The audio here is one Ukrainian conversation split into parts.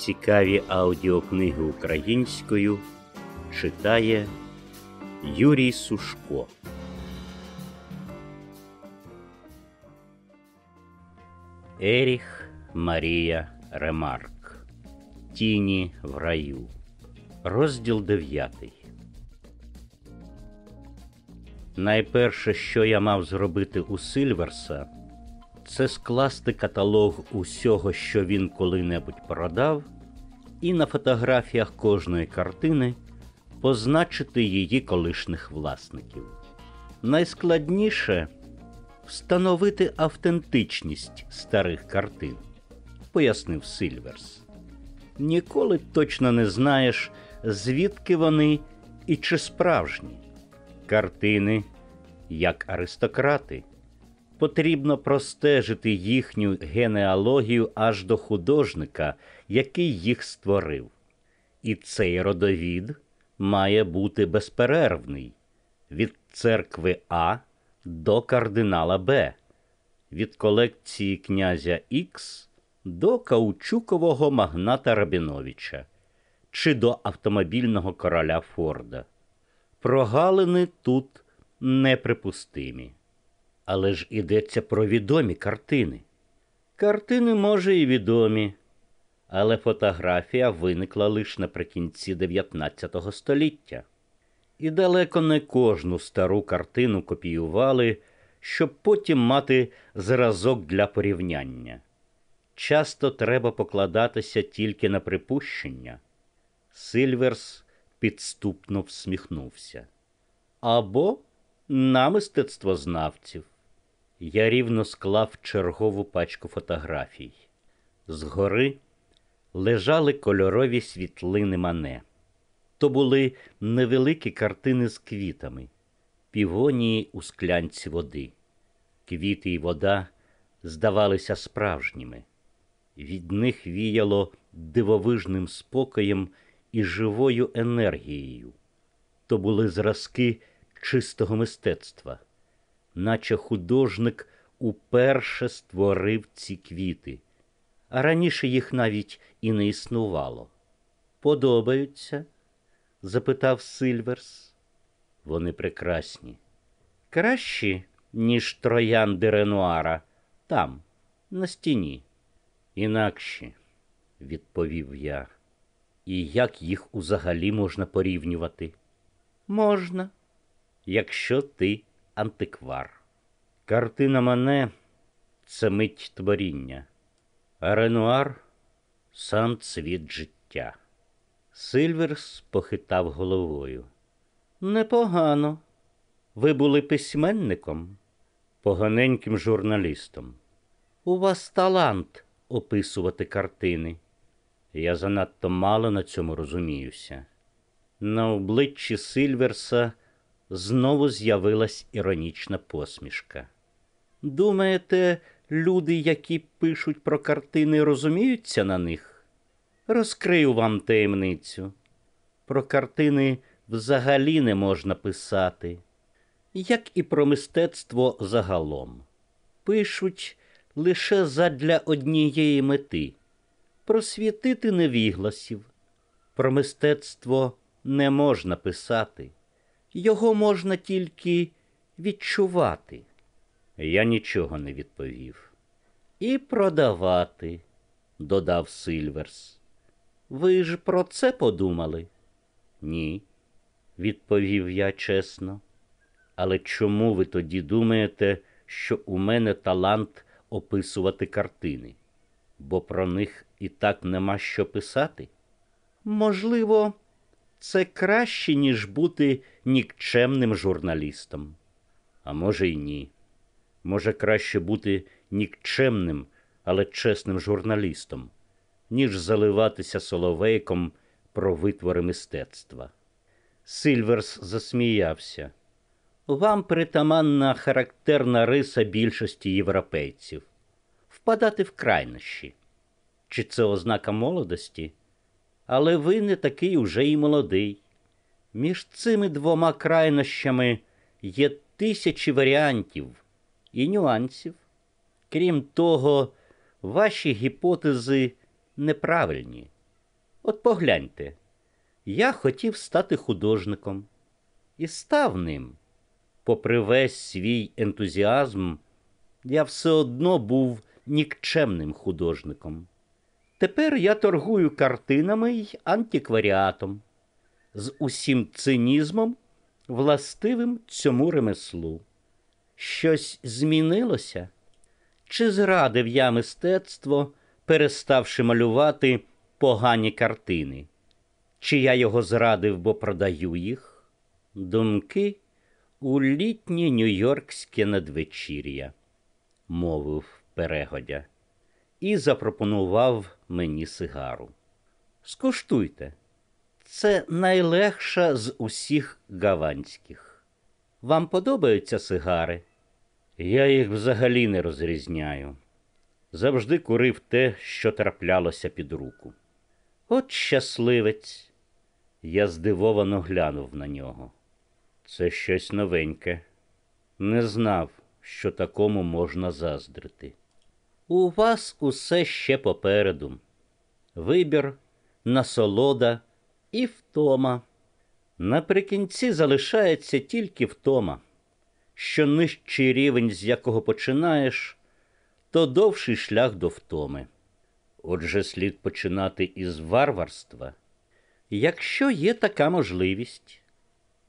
Цікаві аудіокниги українською читає Юрій Сушко. Еріх Марія Ремарк. Тіні в раю. Розділ дев'ятий. Найперше, що я мав зробити у Сильверса, це скласти каталог усього, що він коли-небудь продав, і на фотографіях кожної картини позначити її колишніх власників. Найскладніше встановити автентичність старих картин, пояснив Сильверс. Ніколи точно не знаєш, звідки вони і чи справжні. Картини, як аристократи, потрібно простежити їхню генеалогію аж до художника, який їх створив. І цей родовід має бути безперервний від церкви А до кардинала Б, від колекції князя Х до каучукового магната Рабіновича чи до автомобільного короля Форда. Прогалини тут неприпустимі. Але ж ідеться про відомі картини. Картини, може, і відомі, але фотографія виникла лише наприкінці 19 століття. І далеко не кожну стару картину копіювали, щоб потім мати зразок для порівняння. Часто треба покладатися тільки на припущення. Сильверс підступно всміхнувся. Або на мистецтвознавців. Я рівно склав чергову пачку фотографій. Згори лежали кольорові світлини мане. То були невеликі картини з квітами, півонії у склянці води. Квіти і вода здавалися справжніми. Від них віяло дивовижним спокоєм і живою енергією. То були зразки чистого мистецтва, наче художник уперше створив ці квіти, а раніше їх навіть і не існувало. Подобаються? запитав Сильверс. Вони прекрасні. Кращі, ніж троянди Ренуара, там, на стіні. Інакші, відповів я. І як їх узагалі можна порівнювати? Можна, якщо ти антиквар. Картина Мане це мить творіння, а Ренуар сам цвіт життя. Сильверс похитав головою. Непогано. Ви були письменником, поганеньким журналістом. У вас талант описувати картини. Я занадто мало на цьому розуміюся. На обличчі Сильверса знову з'явилась іронічна посмішка. Думаєте, люди, які пишуть про картини, розуміються на них? Розкрию вам таємницю. Про картини взагалі не можна писати, як і про мистецтво загалом. Пишуть лише задля однієї мети просвітити невігласів. Про мистецтво не можна писати, його можна тільки відчувати. Я нічого не відповів. І продавати, додав Сильверс. Ви ж про це подумали? Ні, відповів я чесно. Але чому ви тоді думаєте, що у мене талант описувати картини? Бо про них і так нема що писати? Можливо, це краще, ніж бути нікчемним журналістом. А може, й ні. Може, краще бути нікчемним, але чесним журналістом, ніж заливатися соловейком про витвори мистецтва. Сильверс засміявся. Вам притаманна характерна риса більшості європейців впадати в крайнощі. Чи це ознака молодості? Але ви не такий уже й молодий. Між цими двома крайнощами є тисячі варіантів і нюансів. Крім того, ваші гіпотези неправильні. От погляньте, я хотів стати художником і став ним. Попри весь свій ентузіазм, я все одно був нікчемним художником. Тепер я торгую картинами й антикваріатом з усім цинізмом, властивим цьому ремеслу. Щось змінилося? Чи зрадив я мистецтво, переставши малювати погані картини? Чи я його зрадив, бо продаю їх? Думки у літнє нью-йоркське надвечір'я, мовив перегодя, і запропонував мені сигару. Скуштуйте, це найлегша з усіх гаванських. Вам подобаються сигари? Я їх взагалі не розрізняю. Завжди курив те, що траплялося під руку. От щасливець. Я здивовано глянув на нього. Це щось новеньке. Не знав, що такому можна заздрити. У вас усе ще попереду. Вибір, насолода і втома. Наприкінці залишається тільки втома, що нижчий рівень, з якого починаєш, то довший шлях до втоми. Отже, слід починати із варварства, якщо є така можливість.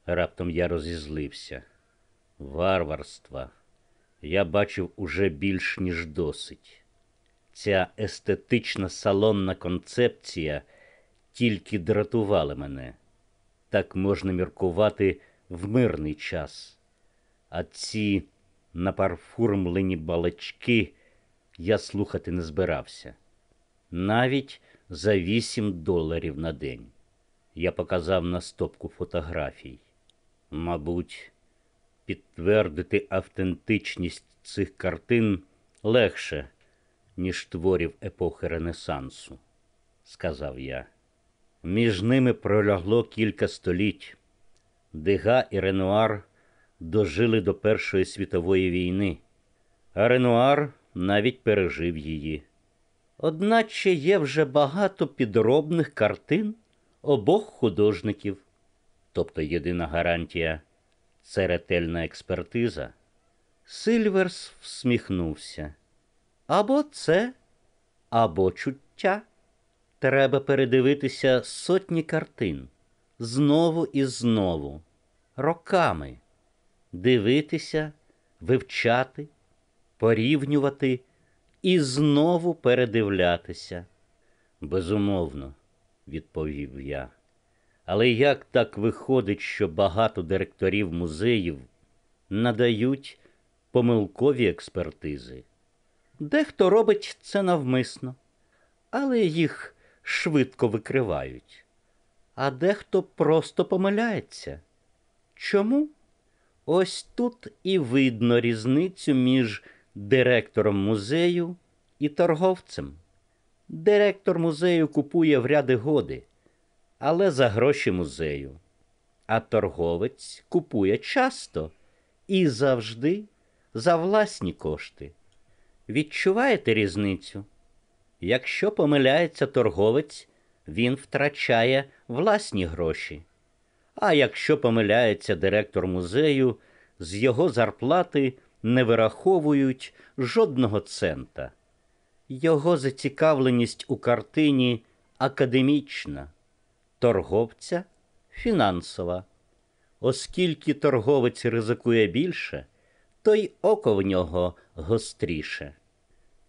Раптом я розізлився. Варварства я бачив уже більш ніж досить. Ця естетична салонна концепція тільки дратувала мене. Так можна міркувати в мирний час. А ці напарфурмлені балачки я слухати не збирався. Навіть за вісім доларів на день. Я показав на стопку фотографій. Мабуть, підтвердити автентичність цих картин легше, ніж творів епохи Ренесансу, сказав я. Між ними пролягло кілька століть. Дега і Ренуар дожили до Першої світової війни, а Ренуар навіть пережив її. Одначе є вже багато підробних картин обох художників, тобто єдина гарантія це ретельна експертиза. Сильверс всміхнувся. Або це, або чуття. Треба передивитися сотні картин знову і знову, роками, дивитися, вивчати, порівнювати і знову передивлятися. Безумовно, відповів я. Але як так виходить, що багато директорів музеїв надають помилкові експертизи? Дехто робить це навмисно, але їх швидко викривають, а дехто просто помиляється. Чому? Ось тут і видно різницю між директором музею і торговцем. Директор музею купує в ряди годи, але за гроші музею. А торговець купує часто і завжди за власні кошти. Відчуваєте різницю? Якщо помиляється торговець, він втрачає власні гроші. А якщо помиляється директор музею, з його зарплати не вираховують жодного цента. Його зацікавленість у картині академічна, торговця фінансова. Оскільки торговець ризикує більше, то й око в нього гостріше.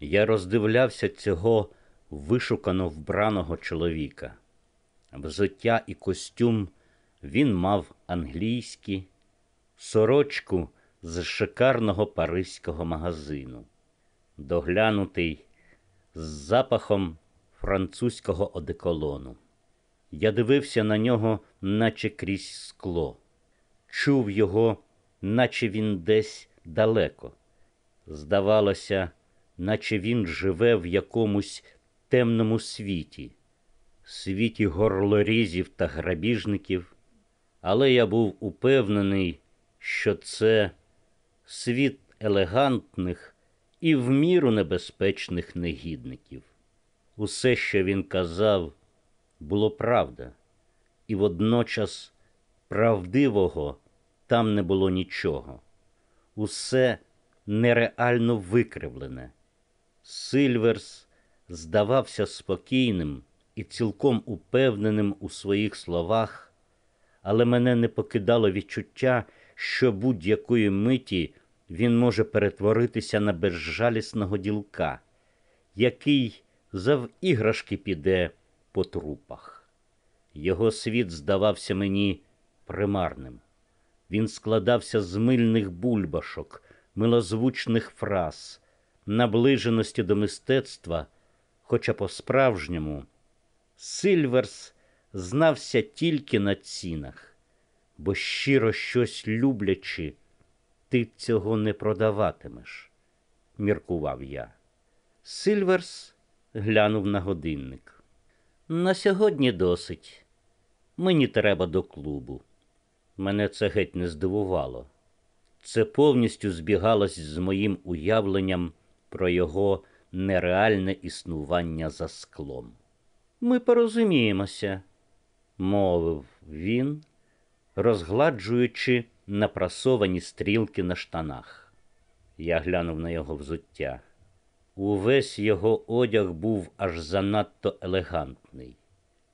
Я роздивлявся цього вишукано вбраного чоловіка. Взуття і костюм він мав англійські, сорочку з шикарного паризького магазину, доглянутий з запахом французького одеколону. Я дивився на нього, наче крізь скло, чув його, наче він десь далеко. Здавалося, наче він живе в якомусь темному світі, світі горлорізів та грабіжників, але я був упевнений, що це світ елегантних і в міру небезпечних негідників. Усе, що він казав, було правда, і водночас правдивого там не було нічого. Усе нереально викривлене. Сильверс здавався спокійним і цілком упевненим у своїх словах, але мене не покидало відчуття, що будь-якої миті він може перетворитися на безжалісного ділка, який завіграшки піде по трупах. Його світ здавався мені примарним. Він складався з мильних бульбашок, милозвучних фраз, наближеності до мистецтва, хоча по-справжньому Сильверс знався тільки на цінах, бо щиро щось люблячи, ти цього не продаватимеш, міркував я. Сильверс глянув на годинник. На сьогодні досить. Мені треба до клубу. Мене це геть не здивувало. Це повністю збігалось з моїм уявленням про його нереальне існування за склом. Ми порозуміємося, мовив він, розгладжуючи напрасовані стрілки на штанах. Я глянув на його взуття. Увесь його одяг був аж занадто елегантний.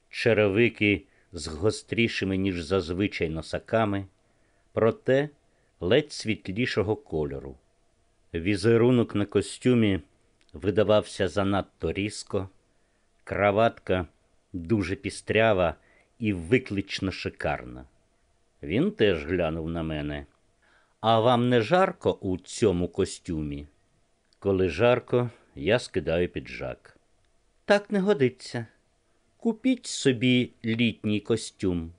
Черевики з гострішими, ніж зазвичай носаками, проте ледь світлішого кольору. Візерунок на костюмі видавався занадто різко, краватка дуже пістрява і виклично шикарна. Він теж глянув на мене. А вам не жарко у цьому костюмі? Коли жарко, я скидаю піджак. Так не годиться. Купіть собі літній костюм.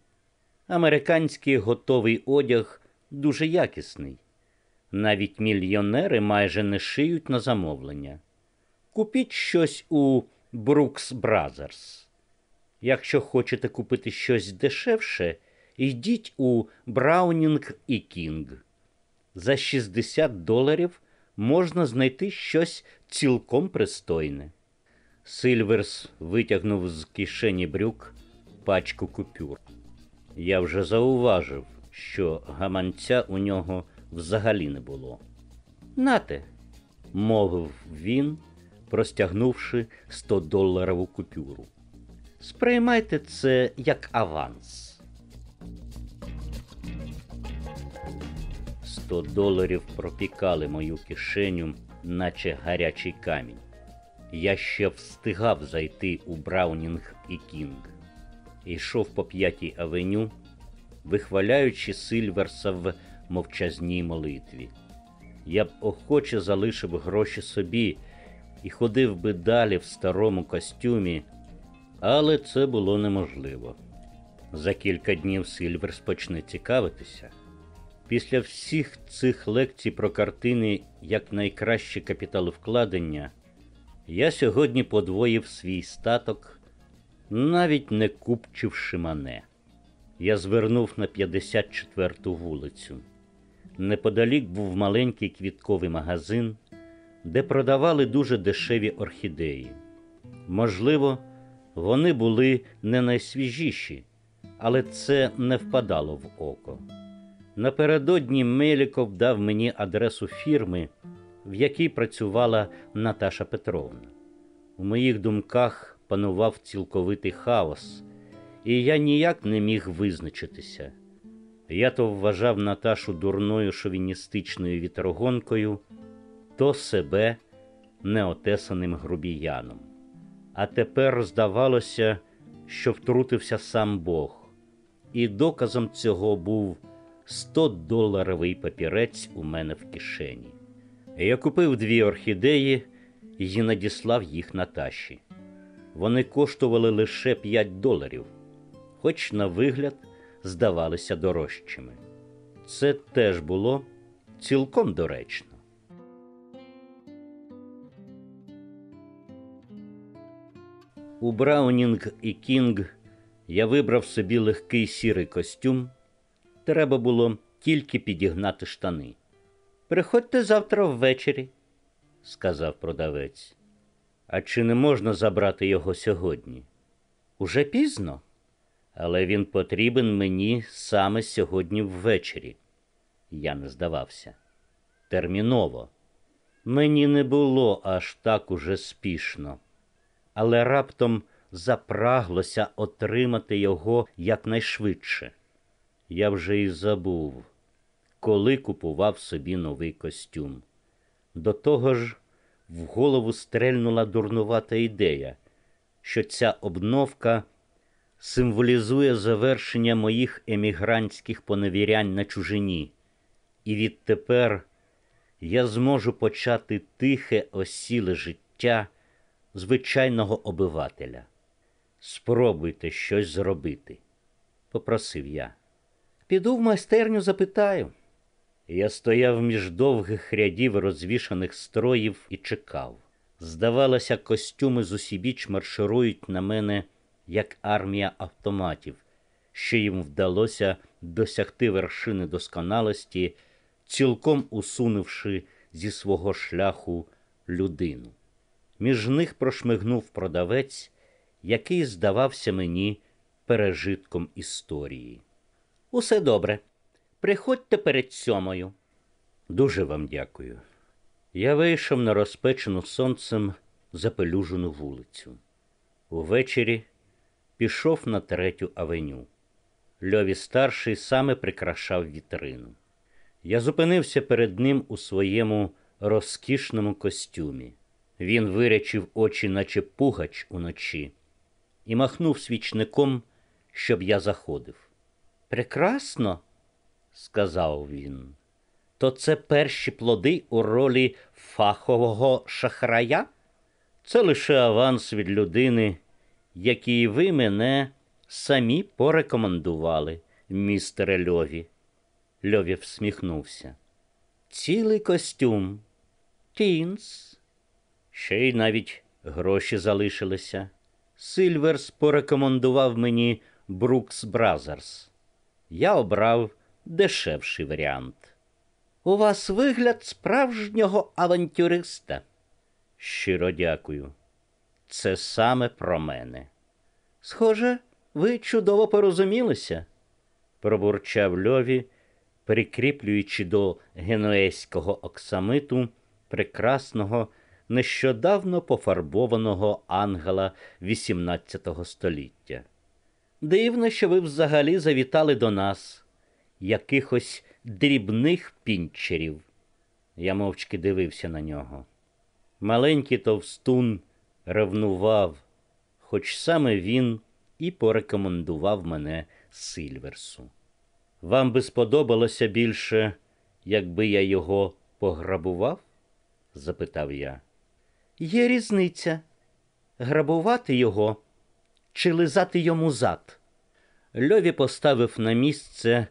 Американський готовий одяг дуже якісний. Навіть мільйонери майже не шиють на замовлення. Купіть щось у Brooks Brothers. Якщо хочете купити щось дешевше, йдіть у Браунінг і Кінг. За 60 доларів можна знайти щось цілком пристойне. Сильверс витягнув з кишені брюк пачку купюр. Я вже зауважив, що гаманця у нього взагалі не було. Нате, мовив він, простягнувши 100 доларову купюру. Сприймайте це як аванс. 100 доларів пропікали мою кишеню, наче гарячий камінь. Я ще встигав зайти у Браунінг і Кінг. Йшов по п'ятій авеню, вихваляючи Сильверса в мовчазній молитві. Я б охоче залишив гроші собі і ходив би далі в старому костюмі, але це було неможливо. За кілька днів Сильверс почне цікавитися. Після всіх цих лекцій про картини як найкраще капіталовкладення, я сьогодні подвоїв свій статок, навіть не купчивши мене. Я звернув на 54-ту вулицю. Неподалік був маленький квітковий магазин, де продавали дуже дешеві орхідеї. Можливо, вони були не найсвіжіші, але це не впадало в око. Напередодні Меліков дав мені адресу фірми, в якій працювала Наташа Петровна. У моїх думках панував цілковитий хаос, і я ніяк не міг визначитися. Я то вважав Наташу дурною шовіністичною вітрогонкою, то себе неотесаним грубіяном. А тепер здавалося, що втрутився сам Бог, і доказом цього був 100-доларовий папірець у мене в кишені. Я купив дві орхідеї і надіслав їх Наташі. Вони коштували лише 5 доларів, хоч на вигляд здавалися дорожчими. Це теж було цілком доречно. У Браунінг і Кінг я вибрав собі легкий сірий костюм. Треба було тільки підігнати штани. Приходьте завтра ввечері, сказав продавець. А чи не можна забрати його сьогодні? Уже пізно, але він потрібен мені саме сьогодні ввечері. Я не здавався. Терміново. Мені не було аж так уже спішно, але раптом запраглося отримати його якнайшвидше. Я вже і забув, коли купував собі новий костюм. До того ж, в голову стрельнула дурнувата ідея, що ця обновка символізує завершення моїх емігрантських поневірянь на чужині, і відтепер я зможу почати тихе осіле життя звичайного обивателя. Спробуйте щось зробити, попросив я. Піду в майстерню запитаю. Я стояв між довгих рядів розвішаних строїв і чекав. Здавалося, костюми зусібіч марширують на мене, як армія автоматів, що їм вдалося досягти вершини досконалості, цілком усунувши зі свого шляху людину. Між них прошмигнув продавець, який здавався мені пережитком історії. Усе добре. Приходьте перед сьомою. Дуже вам дякую. Я вийшов на розпечену сонцем запелюжену вулицю. Увечері пішов на третю авеню. Льові старший саме прикрашав вітрину. Я зупинився перед ним у своєму розкішному костюмі. Він вирячив очі, наче пугач уночі, і махнув свічником, щоб я заходив. Прекрасно, сказав він. То це перші плоди у ролі фахового шахрая? Це лише аванс від людини, який ви мене самі порекомендували, містере Льові. Льові всміхнувся. Цілий костюм. Тінс. Ще й навіть гроші залишилися. Сильверс порекомендував мені Брукс Бразерс. Я обрав дешевший варіант. У вас вигляд справжнього авантюриста. Щиро дякую. Це саме про мене. Схоже, ви чудово порозумілися, пробурчав Льові, прикріплюючи до генуезького оксамиту прекрасного, нещодавно пофарбованого ангела XVIII століття. Дивно, що ви взагалі завітали до нас, якихось дрібних пінчерів. Я мовчки дивився на нього. Маленький товстун ревнував, хоч саме він і порекомендував мене Сильверсу. Вам би сподобалося більше, якби я його пограбував? запитав я. Є різниця грабувати його чи лизати йому зад. Льові поставив на місце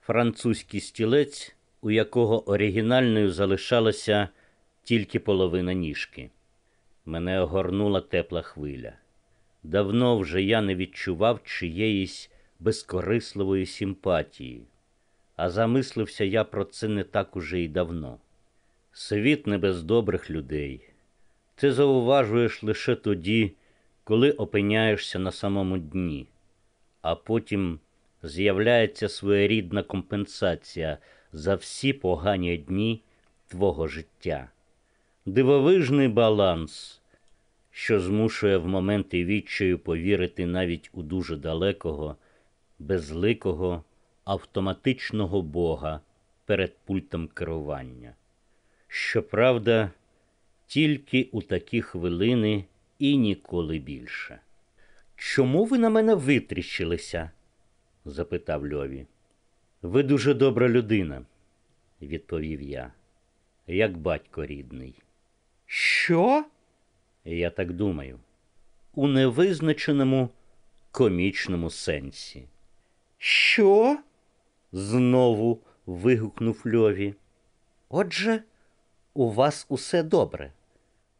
французький стілець, у якого оригінальною залишалася тільки половина ніжки. Мене огорнула тепла хвиля. Давно вже я не відчував чиєїсь безкорисливої симпатії, а замислився я про це не так уже й давно. Світ не без добрих людей. Ти зауважуєш лише тоді, коли опиняєшся на самому дні, а потім з'являється своєрідна компенсація за всі погані дні твого життя, дивовижний баланс, що змушує в моменти відчаю повірити навіть у дуже далекого, безликого, автоматичного Бога перед пультом керування. Щоправда, тільки у такі хвилини і ніколи більше. Чому ви на мене витріщилися? запитав Льові. Ви дуже добра людина, відповів я, як батько рідний. Що? Я так думаю, у невизначеному комічному сенсі. Що? знову вигукнув Льові. Отже, у вас усе добре,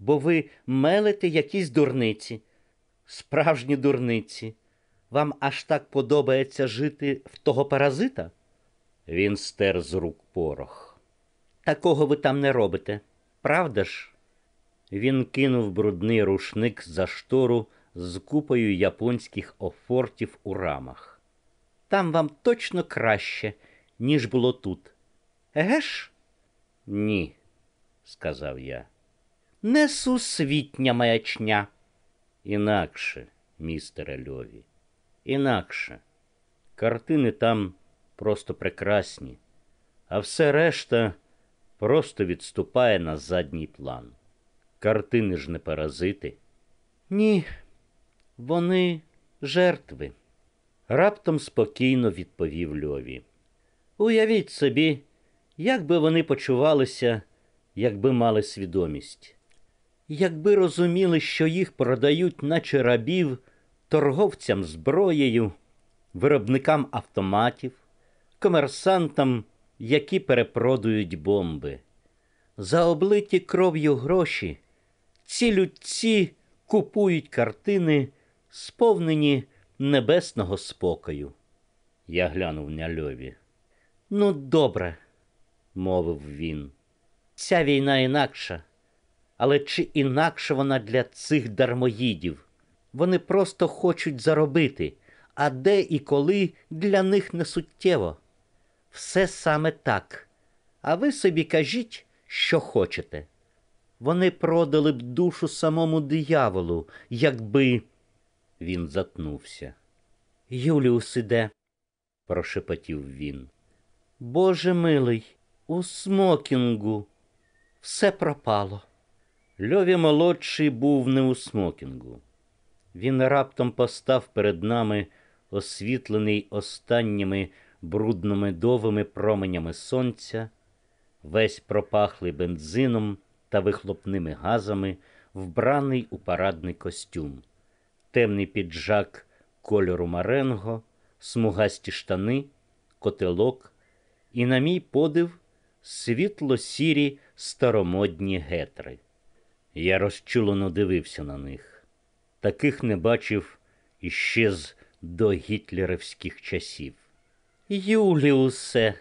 бо ви мелите якісь дурниці, справжні дурниці. Вам аж так подобається жити в того паразита? Він стер з рук порох. Такого ви там не робите, правда ж? Він кинув брудний рушник за штору з купою японських офортів у рамах. Там вам точно краще, ніж було тут. Еге ж? Ні, сказав я. Несусвітня маячня. Інакше, містере Льові, інакше. Картини там просто прекрасні, а все решта просто відступає на задній план. Картини ж не паразити. Ні, вони жертви. Раптом спокійно відповів Льові. Уявіть собі, як би вони почувалися, якби мали свідомість. Якби розуміли, що їх продають, наче рабів, торговцям зброєю, виробникам автоматів, комерсантам, які перепродують бомби. За облиті кров'ю гроші ці людці купують картини, сповнені небесного спокою. Я глянув на Льові. Ну, добре, мовив він. Ця війна інакша. Але чи інакше вона для цих дармоїдів? Вони просто хочуть заробити, а де і коли для них не суттєво. Все саме так. А ви собі кажіть, що хочете. Вони продали б душу самому дияволу, якби. Він затнувся. Юліус іде, прошепотів він. Боже милий, у смокінгу все пропало. Льові молодший був не у смокінгу. Він раптом постав перед нами, освітлений останніми брудно-медовими променями сонця, весь пропахлий бензином та вихлопними газами, вбраний у парадний костюм, темний піджак кольору маренго, смугасті штани, котелок і, на мій подив, світло-сірі старомодні гетри. Я розчулено дивився на них. Таких не бачив іще з до гітлерівських часів. Юліусе.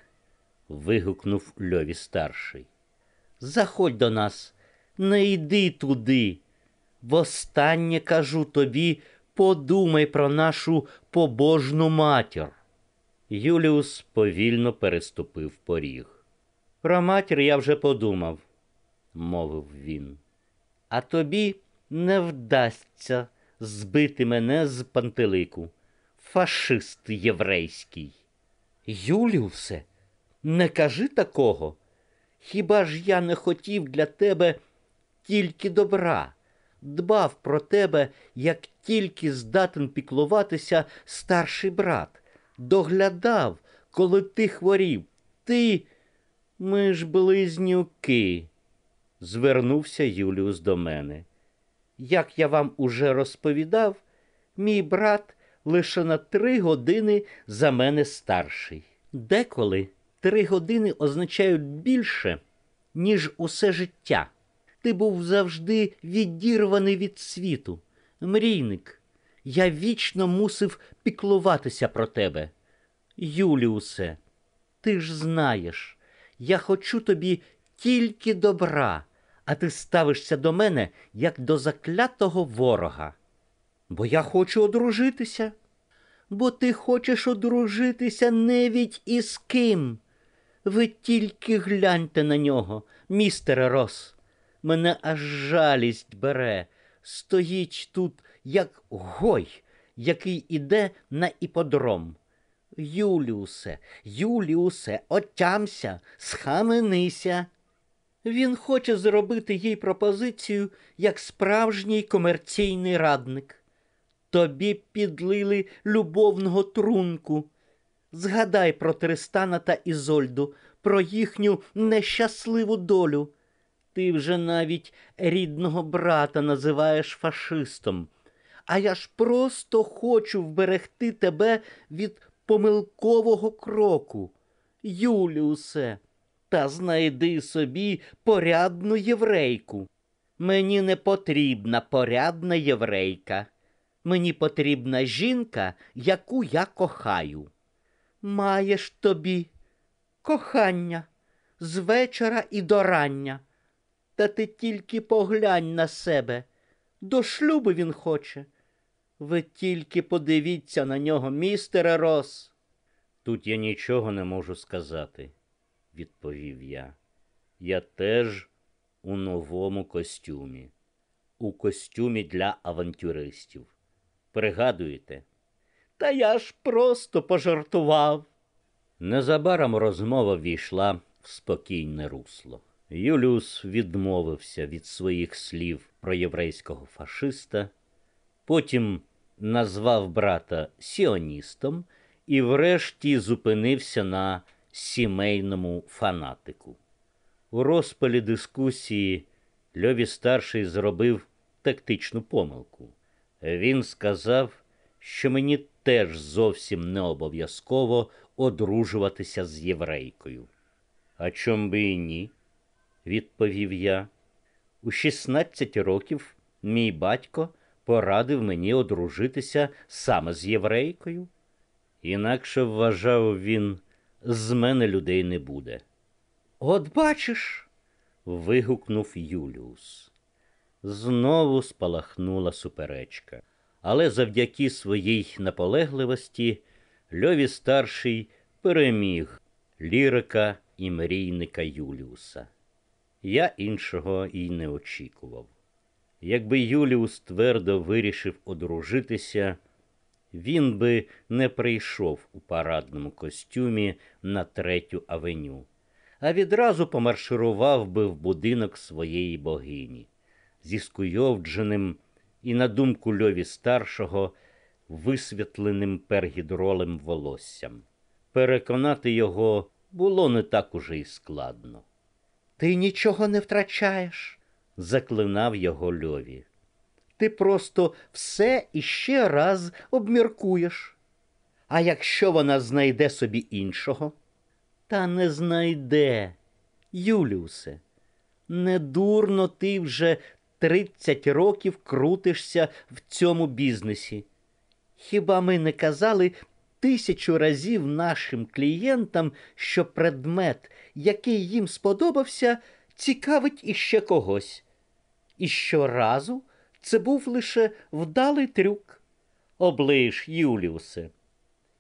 вигукнув Льові старший. Заходь до нас, не йди туди. Востаннє кажу тобі, подумай про нашу побожну матір. Юліус повільно переступив поріг. Про матір я вже подумав, мовив він. А тобі не вдасться збити мене з пантелику. Фашист єврейський. Юліусе, не кажи такого. Хіба ж я не хотів для тебе тільки добра, дбав про тебе, як тільки здатен піклуватися старший брат, доглядав, коли ти хворів. Ти, ми ж близнюки, звернувся Юліус до мене. Як я вам уже розповідав, мій брат лише на три години за мене старший. Деколи три години означають більше, ніж усе життя. Ти був завжди відірваний від світу, мрійник. Я вічно мусив піклуватися про тебе. Юліусе, ти ж знаєш, я хочу тобі тільки добра, а ти ставишся до мене як до заклятого ворога. Бо я хочу одружитися. Бо ти хочеш одружитися невідь із ким. Ви тільки гляньте на нього, містере Рос. Мене аж жалість бере. Стоїть тут, як гой, який іде на іподром. Юліусе, Юліусе, отямся, схаменися. Він хоче зробити їй пропозицію як справжній комерційний радник. Тобі підлили любовного трунку. Згадай про Тристана та Ізольду, про їхню нещасливу долю. Ти вже навіть рідного брата називаєш фашистом. А я ж просто хочу вберегти тебе від помилкового кроку. Юліусе, та знайди собі порядну єврейку. Мені не потрібна порядна єврейка. Мені потрібна жінка, яку я кохаю. Маєш тобі кохання з вечора і до рання. Та ти тільки поглянь на себе. До шлюбу він хоче. Ви тільки подивіться на нього, містере Рос. Тут я нічого не можу сказати, відповів я. Я теж у новому костюмі, у костюмі для авантюристів. Пригадуєте? Та я ж просто пожартував. Незабаром розмова війшла в спокійне русло. Юліус відмовився від своїх слів про єврейського фашиста, потім назвав брата сіоністом і врешті зупинився на сімейному фанатику. У розпалі дискусії Льові старший зробив тактичну помилку. Він сказав, що мені теж зовсім не обов'язково одружуватися з єврейкою. А чом би і ні? відповів я. У 16 років мій батько порадив мені одружитися саме з єврейкою. Інакше вважав він, з мене людей не буде. От бачиш. вигукнув Юліус. Знову спалахнула суперечка, але завдяки своїй наполегливості Льові старший переміг лірика і мрійника Юліуса. Я іншого і не очікував. Якби Юліус твердо вирішив одружитися, він би не прийшов у парадному костюмі на третю авеню, а відразу помарширував би в будинок своєї богині, зі скуйовдженим і, на думку Льові старшого, висвітленим пергідролем волоссям. Переконати його було не так уже й складно. Ти нічого не втрачаєш, заклинав його Льові. Ти просто все іще раз обміркуєш. А якщо вона знайде собі іншого? Та не знайде, Юліусе. Недурно ти вже тридцять років крутишся в цьому бізнесі. Хіба ми не казали тисячу разів нашим клієнтам, що предмет, який їм сподобався, цікавить іще когось. І щоразу це був лише вдалий трюк. Оближ, Юліусе,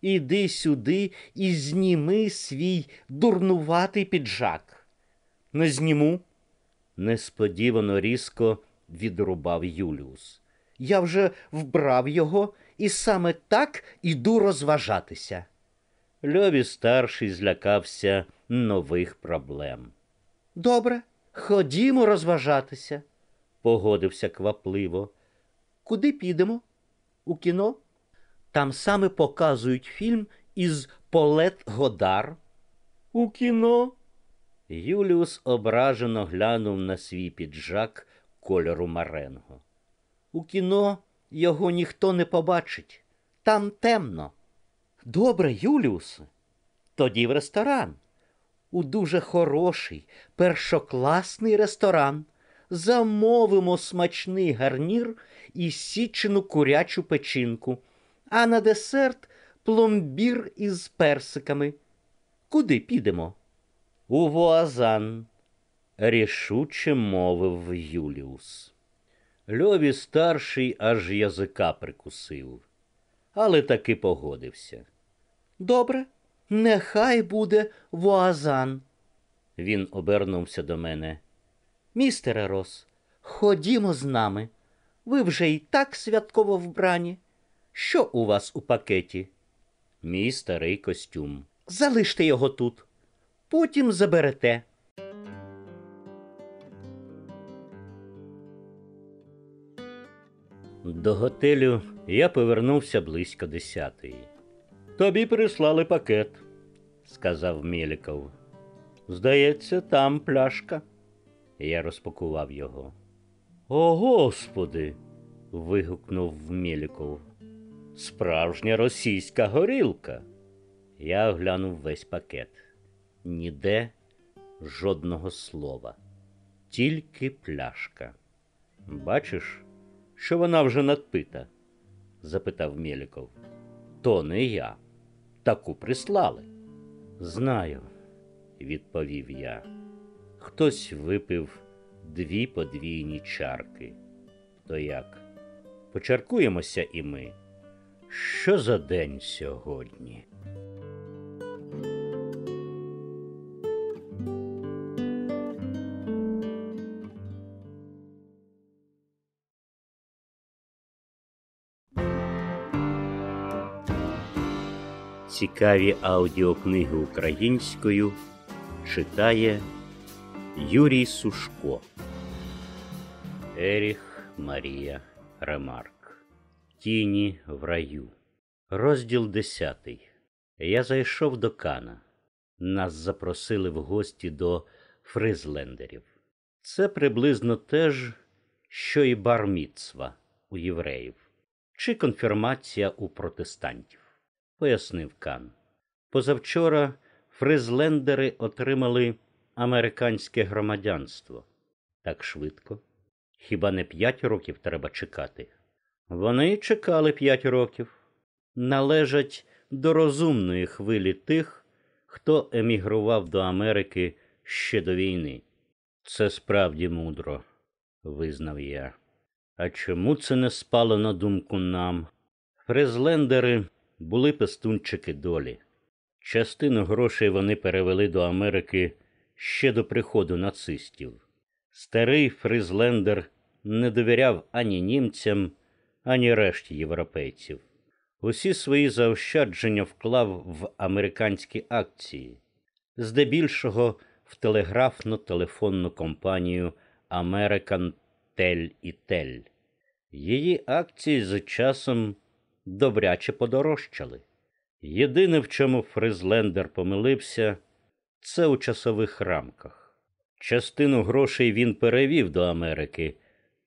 іди сюди і зніми свій дурнуватий піджак. Не зніму. Несподівано різко відрубав Юліус. Я вже вбрав його і саме так іду розважатися. Льові старший злякався нових проблем. Добре, ходімо розважатися, погодився квапливо. Куди підемо? У кіно? Там саме показують фільм із Полет Годар. У кіно. Юліус ображено глянув на свій піджак кольору Маренго. У кіно його ніхто не побачить. Там темно. Добре, Юліусе. Тоді в ресторан. У дуже хороший, першокласний ресторан. Замовимо смачний гарнір і січену курячу печінку, а на десерт пломбір із персиками. Куди підемо? У Воазан, рішуче мовив Юліус. Льові старший аж язика прикусив, але таки погодився. Добре, нехай буде Воазан. Він обернувся до мене. Містере Рос, ходімо з нами. Ви вже і так святково вбрані. Що у вас у пакеті? Мій старий костюм. Залиште його тут. Потім заберете. До готелю я повернувся близько десятої. Тобі прислали пакет, сказав Мєліков. Здається, там пляшка. Я розпакував його. О, господи. вигукнув Мєліков. Справжня російська горілка. Я оглянув весь пакет. Ніде жодного слова, тільки пляшка. Бачиш, що вона вже надпита? запитав Мєліков. То не я. Таку прислали. Знаю, відповів я. Хтось випив дві подвійні чарки. То як? Почаркуємося і ми. Що за день сьогодні? Цікаві аудіокниги українською читає Юрій Сушко. Еріх Марія Ремарк. Тіні в раю. Розділ десятий. Я зайшов до Кана. Нас запросили в гості до фризлендерів. Це приблизно те ж, що і барміцва у євреїв, чи конфірмація у протестантів пояснив Кан. Позавчора фризлендери отримали американське громадянство. Так швидко. Хіба не п'ять років треба чекати? Вони чекали п'ять років, належать до розумної хвилі тих, хто емігрував до Америки ще до війни. Це справді мудро, визнав я. А чому це не спало на думку нам? Фризлендери були пестунчики долі. Частину грошей вони перевели до Америки ще до приходу нацистів. Старий Фризлендер не довіряв ані німцям, ані решті європейців. Усі свої заощадження вклав в американські акції, здебільшого в телеграфно телефонну компанію American Tel і Tel. Її акції з часом добряче подорожчали. Єдине, в чому Фризлендер помилився, це у часових рамках. Частину грошей він перевів до Америки,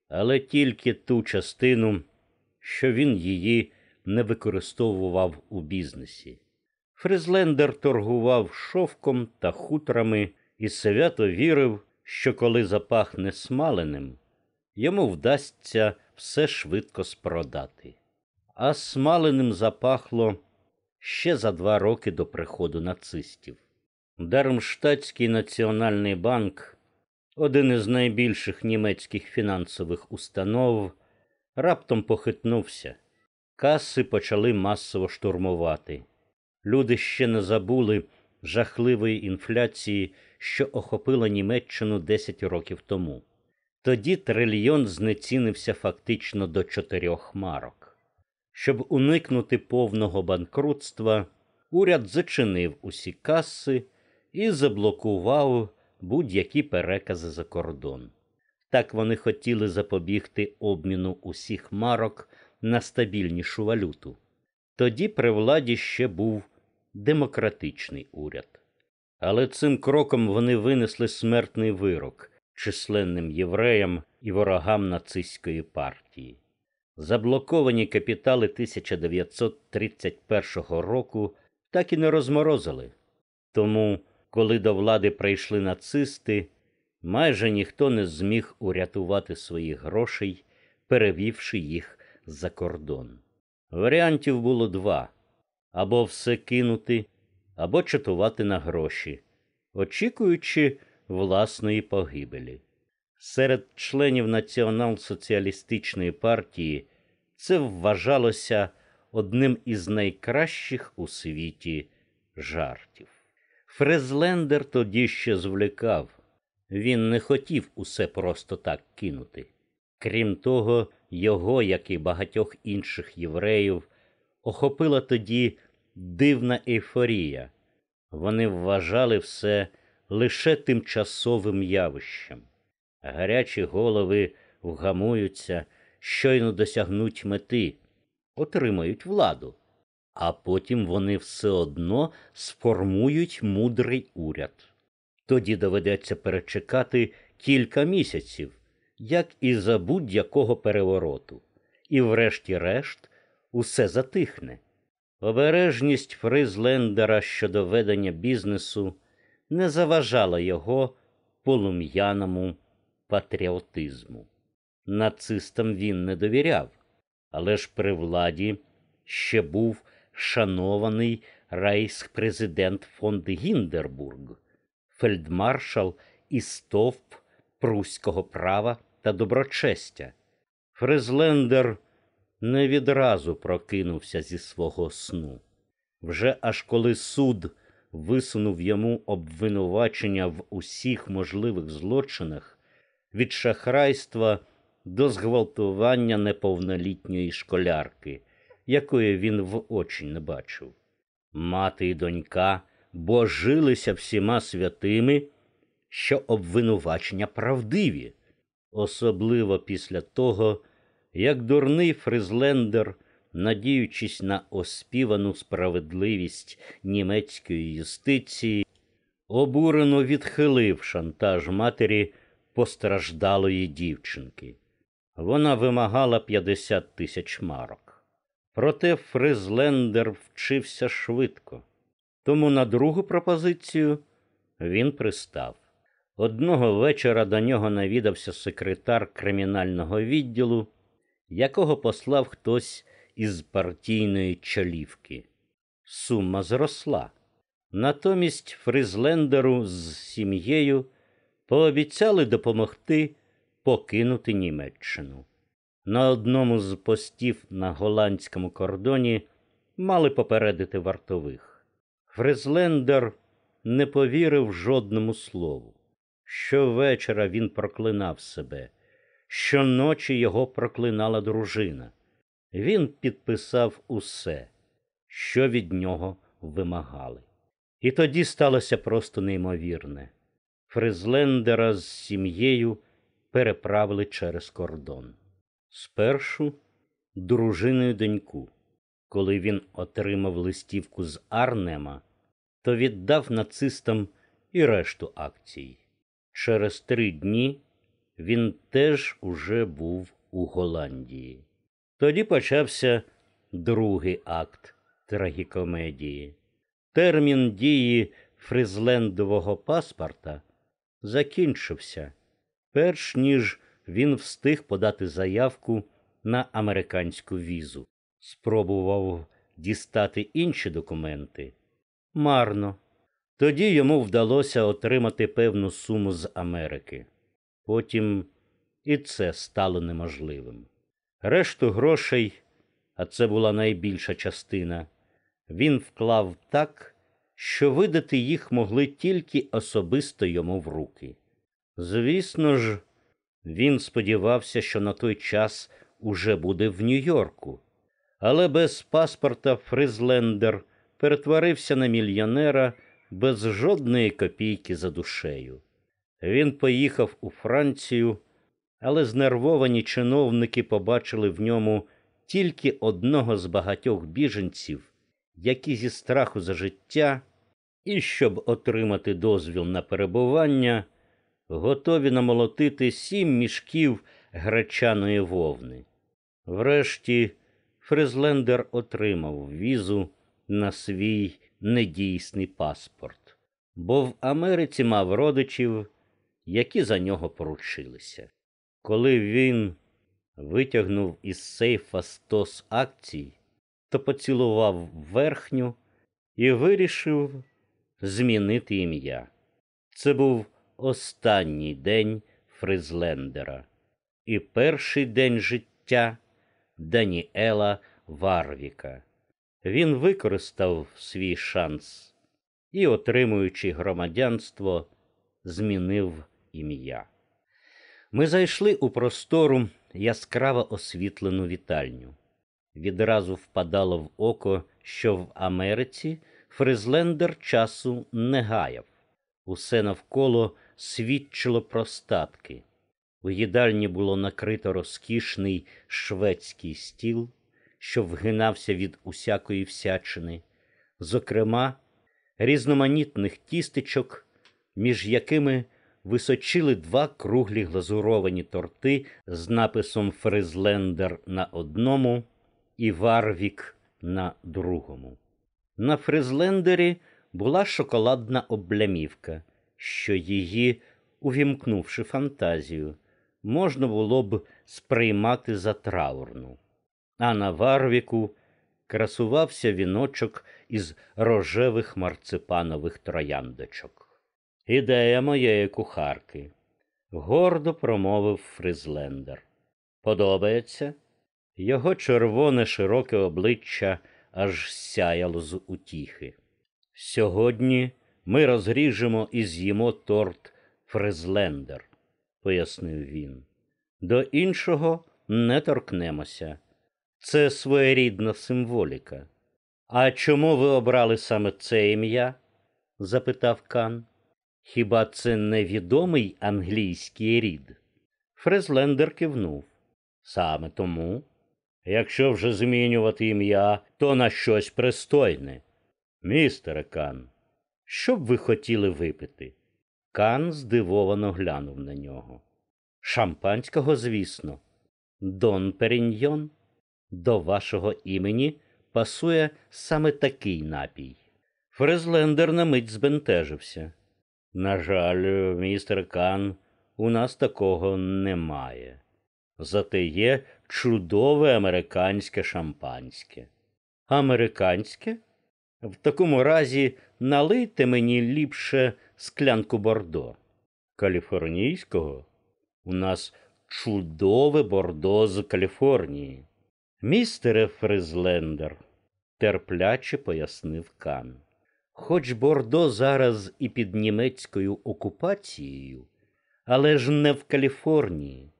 але тільки ту частину, що він її не використовував у бізнесі. Фризлендер торгував шовком та хутрами і свято вірив, що коли запахне смаленим, йому вдасться все швидко спродати а смаленим запахло ще за два роки до приходу нацистів. Дармштадтський національний банк, один із найбільших німецьких фінансових установ, раптом похитнувся. Каси почали масово штурмувати. Люди ще не забули жахливої інфляції, що охопила Німеччину 10 років тому. Тоді трильйон знецінився фактично до чотирьох марок. Щоб уникнути повного банкрутства, уряд зачинив усі каси і заблокував будь-які перекази за кордон. Так вони хотіли запобігти обміну усіх марок на стабільнішу валюту. Тоді при владі ще був демократичний уряд. Але цим кроком вони винесли смертний вирок численним євреям і ворогам нацистської партії. Заблоковані капітали 1931 року так і не розморозили. Тому, коли до влади прийшли нацисти, майже ніхто не зміг урятувати своїх грошей, перевівши їх за кордон. Варіантів було два або все кинути, або чатувати на гроші, очікуючи власної погибелі. Серед членів Націонал-соціалістичної партії це вважалося одним із найкращих у світі жартів. Фрезлендер тоді ще звлікав, він не хотів усе просто так кинути. Крім того, його, як і багатьох інших євреїв, охопила тоді дивна ейфорія. Вони вважали все лише тимчасовим явищем гарячі голови вгамуються, щойно досягнуть мети, отримають владу, а потім вони все одно сформують мудрий уряд. Тоді доведеться перечекати кілька місяців, як і за будь-якого перевороту, і, врешті-решт, усе затихне. Обережність Фризлендера щодо ведення бізнесу не заважала його полум'яному патріотизму. Нацистам він не довіряв, але ж при владі ще був шанований рейхспрезидент фон Гіндербург, фельдмаршал і стовп пруського права та доброчестя. Фрезлендер не відразу прокинувся зі свого сну. Вже аж коли суд висунув йому обвинувачення в усіх можливих злочинах від шахрайства до зґвалтування неповнолітньої школярки, якої він в очі не бачив. Мати і донька божилися всіма святими, що обвинувачення правдиві, особливо після того, як дурний Фризлендер, надіючись на оспівану справедливість німецької юстиції, обурено відхилив шантаж матері постраждалої дівчинки. Вона вимагала 50 тисяч марок. Проте Фризлендер вчився швидко, тому на другу пропозицію він пристав. Одного вечора до нього навідався секретар кримінального відділу, якого послав хтось із партійної чолівки. Сума зросла. Натомість Фризлендеру з сім'єю пообіцяли допомогти покинути Німеччину. На одному з постів на голландському кордоні мали попередити вартових. Фризлендер не повірив жодному слову. Щовечора він проклинав себе, щоночі його проклинала дружина. Він підписав усе, що від нього вимагали. І тоді сталося просто неймовірне. Фризлендера з сім'єю переправили через кордон. Спершу дружиною доньку. Коли він отримав листівку з Арнема, то віддав нацистам і решту акцій. Через три дні він теж уже був у Голландії. Тоді почався другий акт трагікомедії. Термін дії фризлендового паспорта закінчився, перш ніж він встиг подати заявку на американську візу. Спробував дістати інші документи. Марно. Тоді йому вдалося отримати певну суму з Америки. Потім і це стало неможливим. Решту грошей, а це була найбільша частина, він вклав так, що видати їх могли тільки особисто йому в руки. Звісно ж, він сподівався, що на той час уже буде в Нью-Йорку, але без паспорта Фризлендер перетворився на мільйонера без жодної копійки за душею. Він поїхав у Францію, але знервовані чиновники побачили в ньому тільки одного з багатьох біженців, які зі страху за життя і щоб отримати дозвіл на перебування, готові намолотити сім мішків гречаної вовни. Врешті Фризлендер отримав візу на свій недійсний паспорт, бо в Америці мав родичів, які за нього поручилися. Коли він витягнув із сейфа стос акцій, то поцілував верхню і вирішив змінити ім'я. Це був останній день Фризлендера і перший день життя Даніела Варвіка. Він використав свій шанс і, отримуючи громадянство, змінив ім'я. Ми зайшли у простору яскраво освітлену вітальню. Відразу впадало в око, що в Америці Фризлендер часу не гаяв. Усе навколо свідчило про статки. У їдальні було накрито розкішний шведський стіл, що вгинався від усякої всячини, зокрема, різноманітних тістечок, між якими височили два круглі глазуровані торти з написом Фризлендер на одному і Варвік на другому. На Фризлендері була шоколадна облямівка, що її, увімкнувши фантазію, можна було б сприймати за траурну. А на Варвіку красувався віночок із рожевих марципанових трояндочок. Ідея моєї кухарки, гордо промовив Фризлендер. Подобається? Його червоне широке обличчя аж сяяло з утіхи. Сьогодні ми розріжемо і з'їмо торт Фрезлендер, пояснив він. До іншого не торкнемося. Це своєрідна символіка. А чому ви обрали саме це ім'я? запитав Кан. Хіба це невідомий англійський рід? Фрезлендер кивнув. Саме тому, якщо вже змінювати ім'я, то на щось пристойне. Містере Кан, що б ви хотіли випити? Кан здивовано глянув на нього. Шампанського, звісно, Дон Періньйон. До вашого імені пасує саме такий напій. Фрезлендер на мить збентежився. На жаль, містер Кан, у нас такого немає. Зате є чудове американське шампанське. Американське? В такому разі налийте мені ліпше склянку бордо. Каліфорнійського? У нас чудове бордо з Каліфорнії. Містере Фризлендер, терпляче пояснив Кан. Хоч Бордо зараз і під німецькою окупацією, але ж не в Каліфорнії.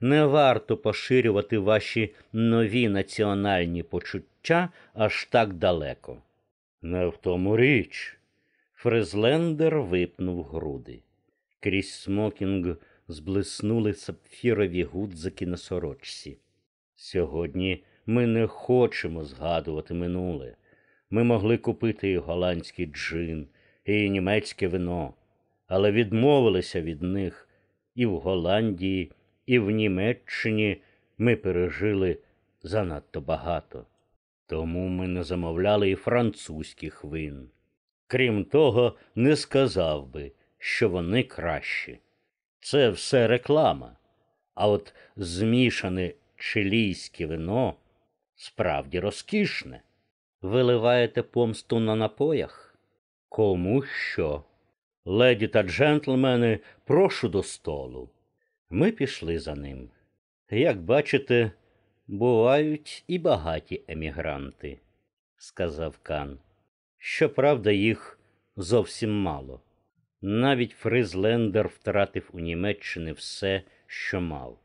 Не варто поширювати ваші нові національні почуття аж так далеко. Не в тому річ. Фрезлендер випнув груди. Крізь смокінг зблиснули сапфірові гудзики на сорочці. Сьогодні ми не хочемо згадувати минуле. Ми могли купити і голландський джин, і німецьке вино, але відмовилися від них і в Голландії, і в Німеччині ми пережили занадто багато. Тому ми не замовляли і французьких вин. Крім того, не сказав би, що вони кращі. Це все реклама. А от змішане чилійське вино справді розкішне. Виливаєте помсту на напоях? Кому що? Леді та джентльмени, прошу до столу. Ми пішли за ним. Як бачите, бувають і багаті емігранти, сказав Кан. Щоправда, їх зовсім мало. Навіть Фризлендер втратив у Німеччині все, що мав.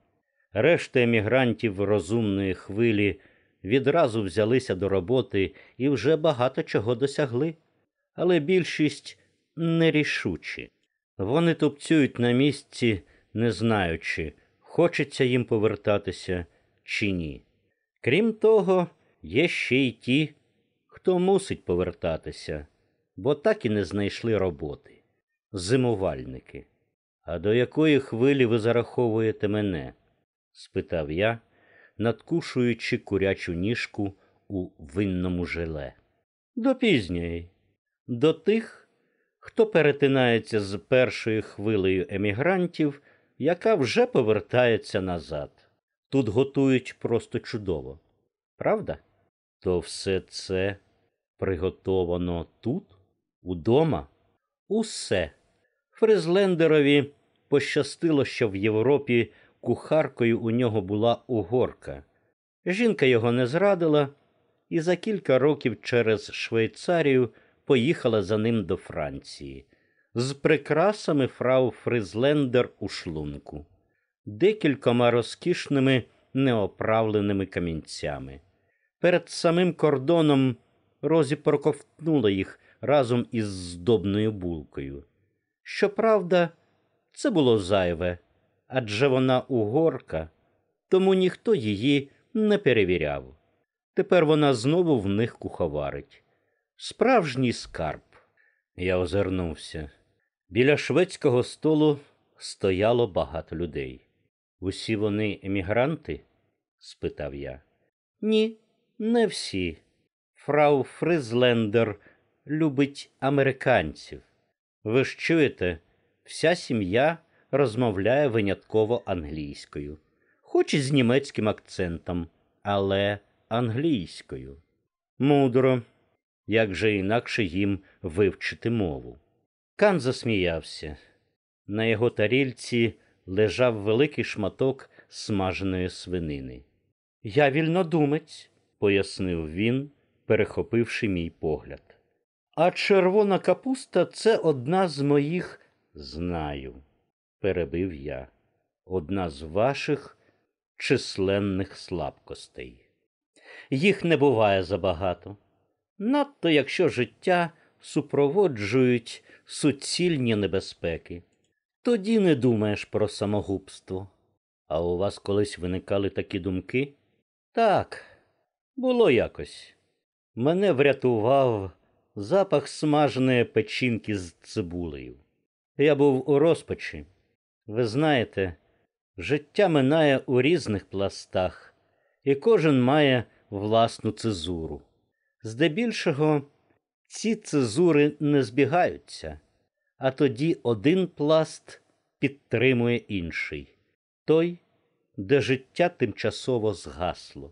Решта емігрантів розумної хвилі відразу взялися до роботи і вже багато чого досягли, але більшість нерішучі. Вони тупцюють на місці, не знаючи, хочеться їм повертатися чи ні. Крім того, є ще й ті, хто мусить повертатися, бо так і не знайшли роботи. Зимувальники. А до якої хвилі ви зараховуєте мене? спитав я, надкушуючи курячу ніжку у винному желе. До пізньої, до тих, хто перетинається з першою хвилею емігрантів, яка вже повертається назад. Тут готують просто чудово. Правда? То все це приготовано тут, удома? Усе. Фризлендерові пощастило, що в Європі кухаркою у нього була угорка. Жінка його не зрадила і за кілька років через Швейцарію поїхала за ним до Франції з прикрасами фрау Фризлендер у шлунку, декількома розкішними неоправленими камінцями. Перед самим кордоном Розі проковтнула їх разом із здобною булкою. Щоправда, це було зайве, адже вона угорка, тому ніхто її не перевіряв. Тепер вона знову в них куховарить. Справжній скарб. Я озирнувся. Біля шведського столу стояло багато людей. Усі вони емігранти? спитав я. Ні, не всі. Фрау Фризлендер любить американців. Ви ж чуєте, вся сім'я розмовляє винятково англійською, хоч і з німецьким акцентом, але англійською. Мудро, як же інакше їм вивчити мову. Кан засміявся. На його тарільці лежав великий шматок смаженої свинини. Я вільнодумець, пояснив він, перехопивши мій погляд. А червона капуста це одна з моїх знаю, перебив я, одна з ваших численних слабкостей. Їх не буває забагато, надто якщо життя супроводжують суцільні небезпеки. Тоді не думаєш про самогубство. А у вас колись виникали такі думки? Так, було якось. Мене врятував запах смаженої печінки з цибулею. Я був у розпачі. Ви знаєте, життя минає у різних пластах, і кожен має власну цезуру. Здебільшого ці цезури не збігаються, а тоді один пласт підтримує інший той, де життя тимчасово згасло.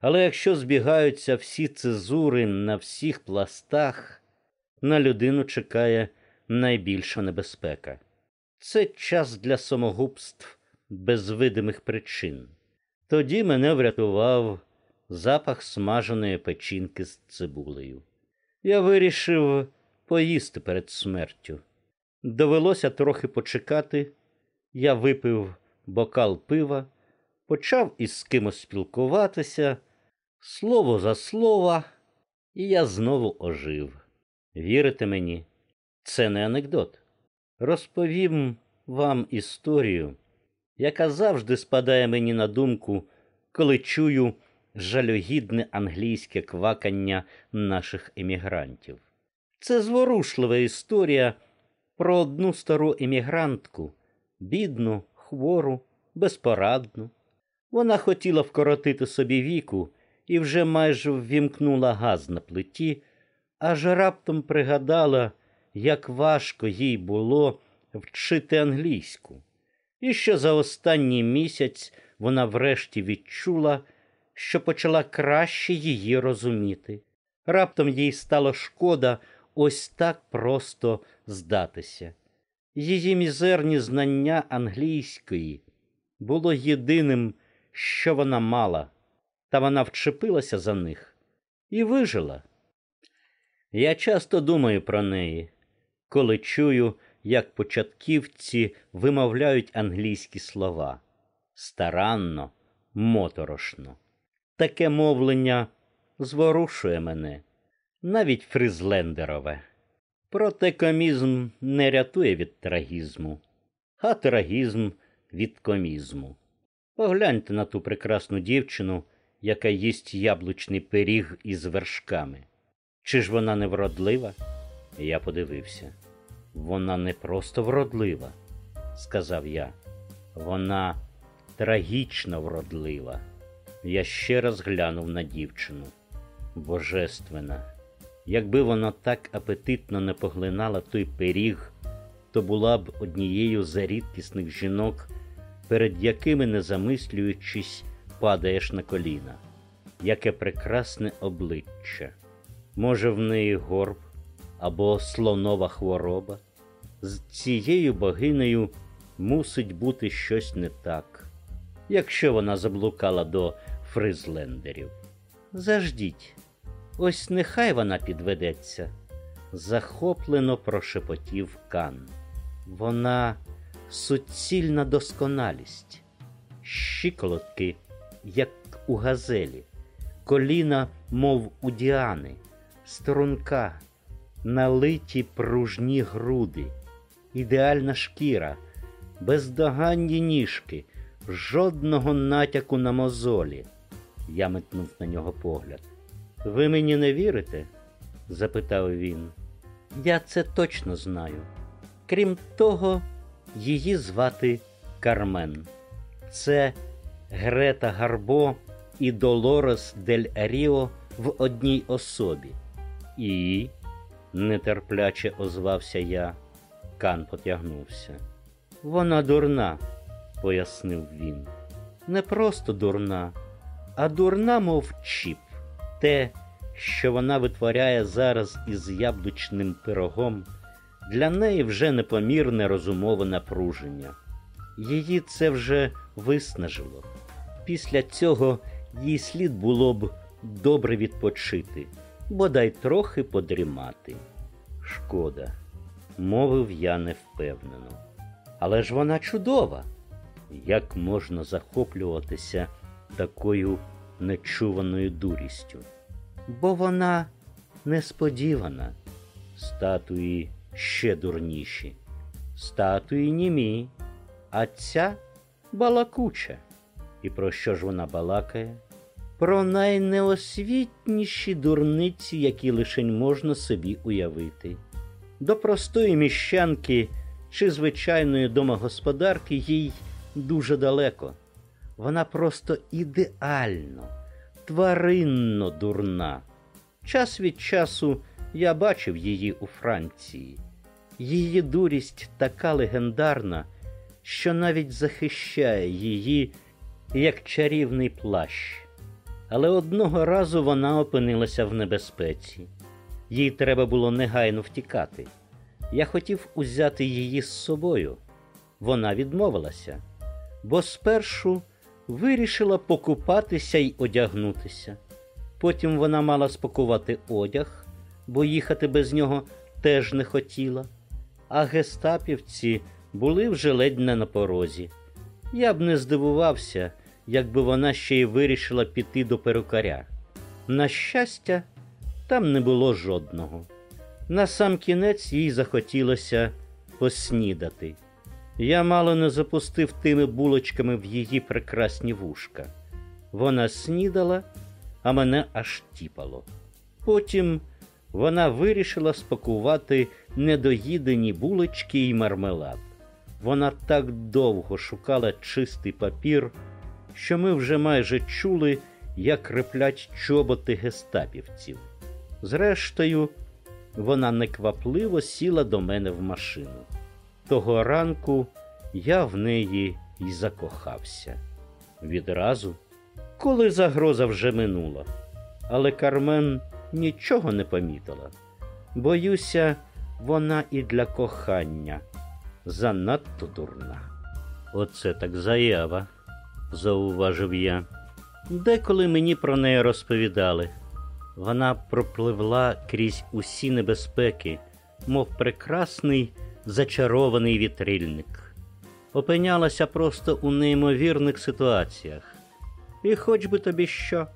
Але якщо збігаються всі цезури на всіх пластах, на людину чекає найбільша небезпека. Це час для самогубств без видимих причин. Тоді мене врятував запах смаженої печінки з цибулею. Я вирішив поїсти перед смертю. Довелося трохи почекати. Я випив бокал пива, почав із кимось спілкуватися, слово за слово, і я знову ожив. Вірите мені, це не анекдот. Розповім вам історію, яка завжди спадає мені на думку, коли чую жалюгідне англійське квакання наших емігрантів. Це зворушлива історія про одну стару емігрантку, бідну, хвору, безпорадну. Вона хотіла вкоротити собі віку і вже майже ввімкнула газ на плиті, аж раптом пригадала, як важко їй було вчити англійську, і що за останній місяць вона врешті відчула, що почала краще її розуміти. Раптом їй стало шкода ось так просто здатися. Її мізерні знання англійської було єдиним, що вона мала, та вона вчепилася за них і вижила. Я часто думаю про неї, коли чую, як початківці вимовляють англійські слова старанно, моторошно. Таке мовлення зворушує мене, навіть фризлендерове. Проте комізм не рятує від трагізму, а трагізм від комізму. Погляньте на ту прекрасну дівчину, яка їсть яблучний пиріг із вершками. Чи ж вона не вродлива? Я подивився. Вона не просто вродлива, сказав я. Вона трагічно вродлива. Я ще раз глянув на дівчину. Божественна. Якби вона так апетитно не поглинала той пиріг, то була б однією з рідкісних жінок, перед якими, не замислюючись, падаєш на коліна. Яке прекрасне обличчя. Може, в неї горб або слонова хвороба? З цією богинею мусить бути щось не так, якщо вона заблукала до фризлендерів. Заждіть. Ось нехай вона підведеться, захоплено прошепотів Кан. Вона суцільна досконалість, щиколотки, як у газелі, коліна, мов у діани, струнка, налиті пружні груди, ідеальна шкіра, бездоганні ніжки, жодного натяку на мозолі. Я метнув на нього погляд. Ви мені не вірите? запитав він. Я це точно знаю. Крім того, її звати Кармен. Це Грета Гарбо і Долорес Дель Ріо в одній особі. І, нетерпляче озвався я, Кан потягнувся. Вона дурна, пояснив він. Не просто дурна, а дурна, мов чіп. Те, що вона витворяє зараз із яблучним пирогом, для неї вже непомірне розумове напруження. Її це вже виснажило. Після цього їй слід було б добре відпочити, бодай трохи подрімати. Шкода, мовив я невпевнено. Але ж вона чудова. Як можна захоплюватися такою нечуваною дурістю? Бо вона несподівана. Статуї ще дурніші. Статуї німі, а ця балакуча. І про що ж вона балакає? Про найнеосвітніші дурниці, які лишень можна собі уявити. До простої міщанки чи звичайної домогосподарки їй дуже далеко. Вона просто ідеально, тваринно дурна. Час від часу я бачив її у Франції. Її дурість така легендарна, що навіть захищає її як чарівний плащ. Але одного разу вона опинилася в небезпеці. Їй треба було негайно втікати. Я хотів узяти її з собою. Вона відмовилася, бо спершу вирішила покупатися й одягнутися. Потім вона мала спакувати одяг, бо їхати без нього теж не хотіла. А гестапівці були вже ледь не на порозі. Я б не здивувався, якби вона ще й вирішила піти до перукаря. На щастя, там не було жодного. На сам кінець їй захотілося поснідати. Я мало не запустив тими булочками в її прекрасні вушка. Вона снідала, а мене аж тіпало. Потім вона вирішила спакувати недоїдені булочки й мармелад. Вона так довго шукала чистий папір, що ми вже майже чули, як реплять чоботи гестапівців. Зрештою, вона неквапливо сіла до мене в машину. Того ранку я в неї й закохався. Відразу, коли загроза вже минула, але Кармен нічого не помітила. Боюся, вона і для кохання занадто дурна. Оце так заява, зауважив я. Деколи мені про неї розповідали. Вона пропливла крізь усі небезпеки, мов прекрасний зачарований вітрильник, опинялася просто у неймовірних ситуаціях. І хоч би тобі що,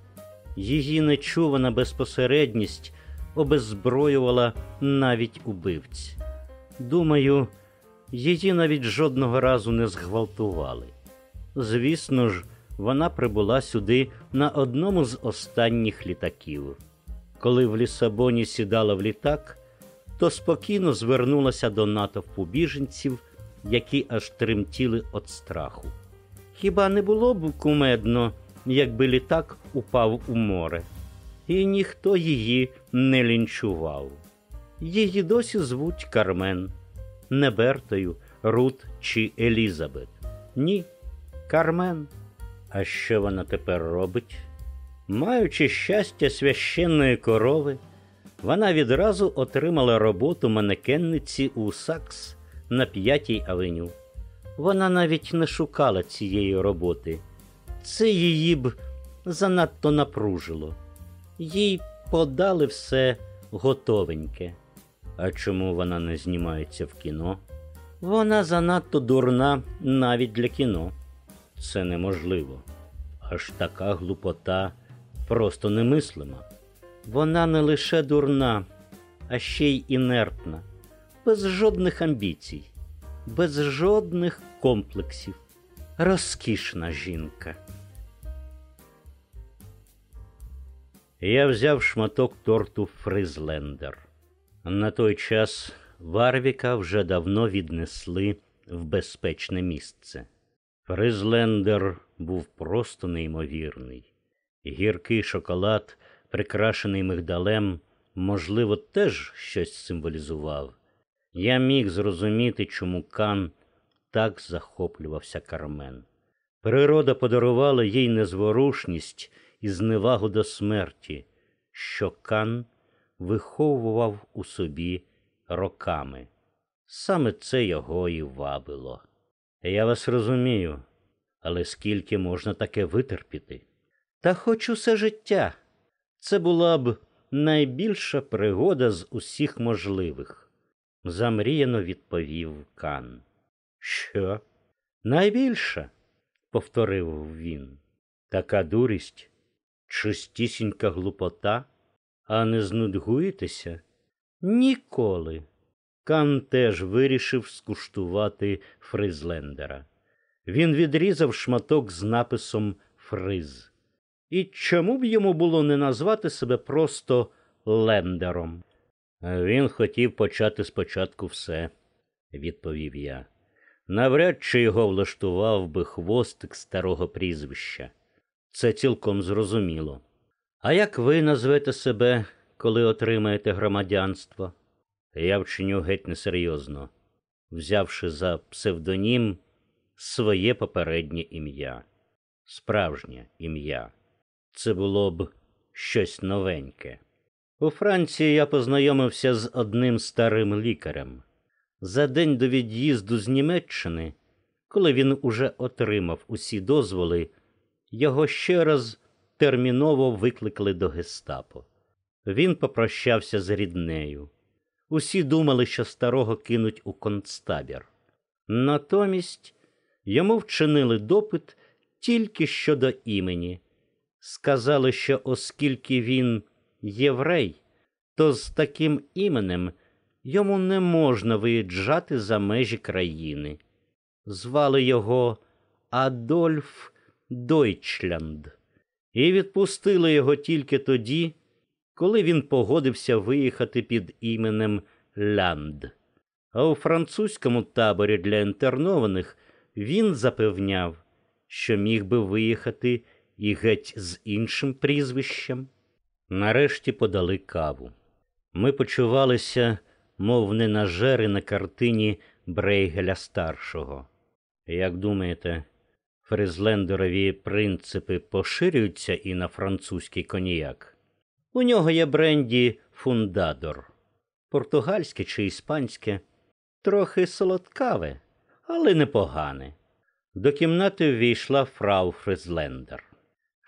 її нечувана безпосередність обеззброювала навіть убивць. Думаю, її навіть жодного разу не зґвалтували. Звісно ж, вона прибула сюди на одному з останніх літаків. Коли в Лісабоні сідала в літак, то спокійно звернулася до натовпу біженців, які аж тремтіли від страху. Хіба не було б кумедно, якби літак упав у море, і ніхто її не лінчував. Її досі звуть Кармен, не Бертою, Рут чи Елізабет. Ні, Кармен. А що вона тепер робить? Маючи щастя священної корови, вона відразу отримала роботу манекенниці у Сакс на п'ятій авеню. Вона навіть не шукала цієї роботи. Це її б занадто напружило. Їй подали все готовеньке. А чому вона не знімається в кіно? Вона занадто дурна навіть для кіно. Це неможливо. Аж така глупота просто немислима. Вона не лише дурна, а ще й інертна, без жодних амбіцій, без жодних комплексів. Розкішна жінка. Я взяв шматок торту Фризлендер. На той час Варвіка вже давно віднесли в безпечне місце. Фризлендер був просто неймовірний. Гіркий шоколад, прикрашений мигдалем, можливо, теж щось символізував. Я міг зрозуміти, чому Кан так захоплювався Кармен. Природа подарувала їй незворушність і зневагу до смерті, що Кан виховував у собі роками. Саме це його і вабило. Я вас розумію, але скільки можна таке витерпіти? Та хоч усе життя. Це була б найбільша пригода з усіх можливих, замріяно відповів Кан. Що? Найбільша, повторив він. Така дурість, чистісінька глупота, а не знудгуєтеся? Ніколи. Кан теж вирішив скуштувати Фризлендера. Він відрізав шматок з написом Фриз. І чому б йому було не назвати себе просто лендером? Він хотів почати спочатку все, відповів я. Навряд чи його влаштував би хвостик старого прізвища. Це цілком зрозуміло. А як ви назвете себе, коли отримаєте громадянство? Я вчиню геть несерйозно, взявши за псевдонім своє попереднє ім'я, справжнє ім'я. Це було б щось новеньке. У Франції я познайомився з одним старим лікарем. За день до від'їзду з Німеччини, коли він уже отримав усі дозволи, його ще раз терміново викликали до гестапо. Він попрощався з ріднею. Усі думали, що старого кинуть у концтабір. Натомість йому вчинили допит тільки щодо імені. Сказали, що оскільки він єврей, то з таким іменем йому не можна виїжджати за межі країни. Звали його Адольф Дойчлянд, і відпустили його тільки тоді, коли він погодився виїхати під іменем Лянд. А у французькому таборі для інтернованих він запевняв, що міг би виїхати і геть з іншим прізвищем. Нарешті подали каву. Ми почувалися, мов ненажери на картині Брейгеля старшого. Як думаєте, фризлендерові принципи поширюються і на французький коньяк? У нього є бренді фундадор, португальське чи іспанське, трохи солодкаве, але непогане. До кімнати ввійшла фрау Фризлендер.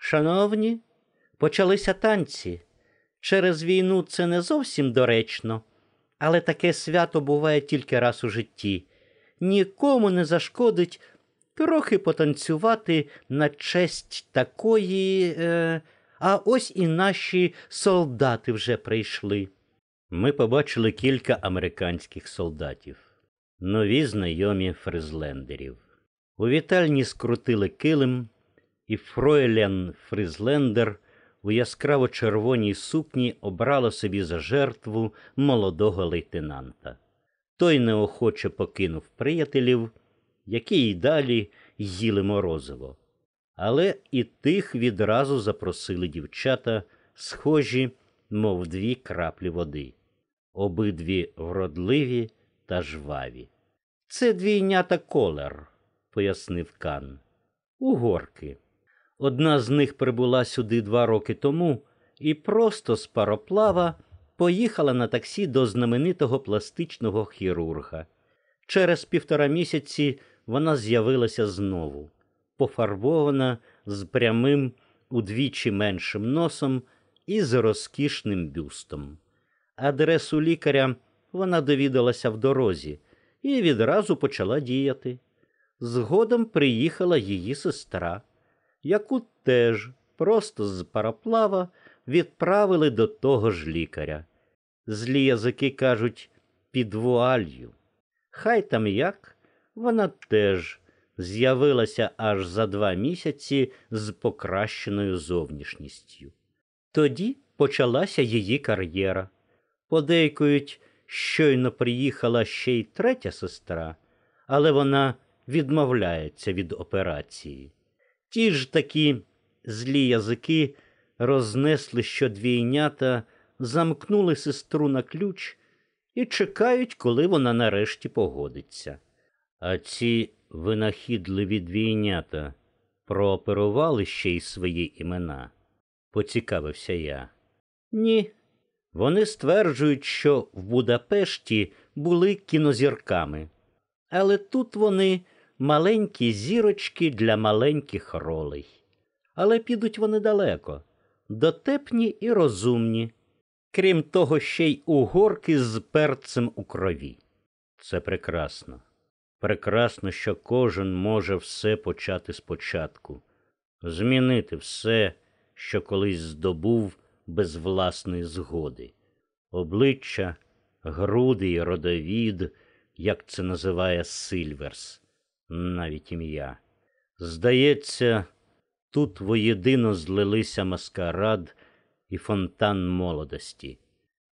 Шановні, почалися танці. Через війну це не зовсім доречно, але таке свято буває тільки раз у житті. Нікому не зашкодить трохи потанцювати на честь такої. Е... А ось і наші солдати вже прийшли. Ми побачили кілька американських солдатів, нові знайомі фризлендерів. У вітальні скрутили килим, і Фройлен Фризлендер у яскраво червоній сукні обрала собі за жертву молодого лейтенанта. Той неохоче покинув приятелів, які й далі їли морозиво. Але і тих відразу запросили дівчата, схожі, мов дві краплі води, обидві вродливі та жваві. Це двійнята колер, пояснив Кан. Угорки. Одна з них прибула сюди два роки тому і просто з пароплава поїхала на таксі до знаменитого пластичного хірурга. Через півтора місяці вона з'явилася знову, пофарбована з прямим, удвічі меншим носом і з розкішним бюстом. Адресу лікаря вона довідалася в дорозі і відразу почала діяти. Згодом приїхала її сестра яку теж просто з пароплава відправили до того ж лікаря. Злі язики кажуть під вуалью. Хай там як, вона теж з'явилася аж за два місяці з покращеною зовнішністю. Тоді почалася її кар'єра. Подейкують, щойно приїхала ще й третя сестра, але вона відмовляється від операції. Ті ж такі злі язики рознесли, що двійнята замкнули сестру на ключ і чекають, коли вона нарешті погодиться. А ці винахідливі двійнята прооперували ще й свої імена, поцікавився я. Ні. Вони стверджують, що в Будапешті були кінозірками, але тут вони маленькі зірочки для маленьких ролей. Але підуть вони далеко, дотепні і розумні, крім того, ще й угорки з перцем у крові. Це прекрасно. Прекрасно, що кожен може все почати спочатку, змінити все, що колись здобув без власної згоди, обличчя, груди і родовід, як це називає Сильверс, навіть ім'я. Здається, тут воєдино злилися маскарад і фонтан молодості.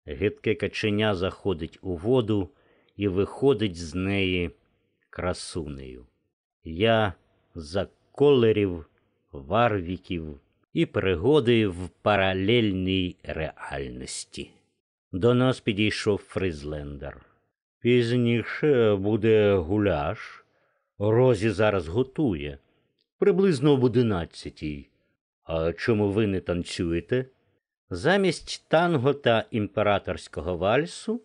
Гидке каченя заходить у воду і виходить з неї красунею. Я за колерів, варвіків і пригоди в паралельній реальності. До нас підійшов Фризлендер. Пізніше буде гуляш. Розі зараз готує приблизно об одинадцятій. А чому ви не танцюєте? Замість танго та імператорського вальсу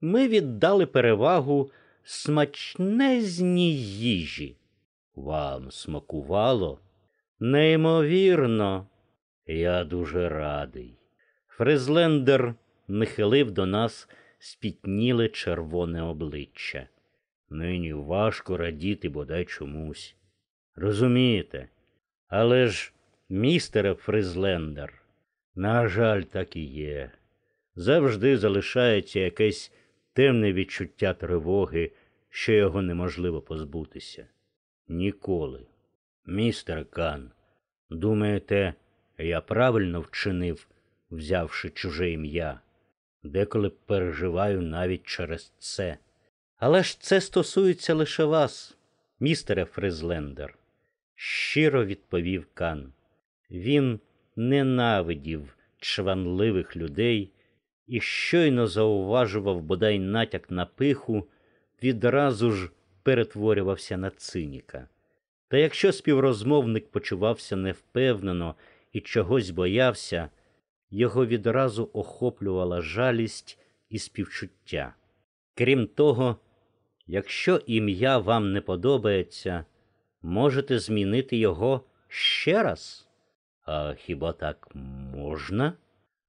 ми віддали перевагу смачнезній їжі. Вам смакувало? Неймовірно, я дуже радий. Фризлендер нахилив до нас спітніле червоне обличчя. Нині важко радіти бодай чомусь. Розумієте? Але ж, містере Фризлендер, на жаль, так і є. Завжди залишається якесь темне відчуття тривоги, що його неможливо позбутися. Ніколи. Містер Кан, думаєте, я правильно вчинив, взявши чуже ім'я? Деколи переживаю навіть через це. Але ж це стосується лише вас, містере Фризлендер, щиро відповів Кан. Він ненавидів чванливих людей і щойно зауважував бодай натяк на пиху, відразу ж перетворювався на циніка. Та якщо співрозмовник почувався невпевнено і чогось боявся, його відразу охоплювала жалість і співчуття. Крім того, якщо ім'я вам не подобається, можете змінити його ще раз. А хіба так можна?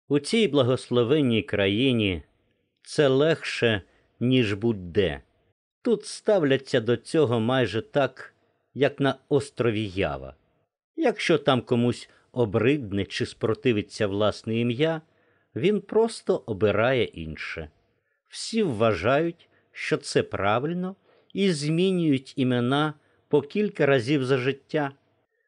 У цій благословенній країні це легше, ніж будь-де. Тут ставляться до цього майже так, як на острові Ява. Якщо там комусь обридне чи спротивиться власне ім'я, він просто обирає інше. Всі вважають, що це правильно, і змінюють імена по кілька разів за життя.